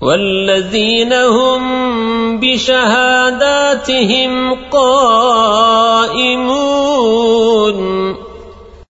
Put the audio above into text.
والذين هم بشهاداتهم قائمون.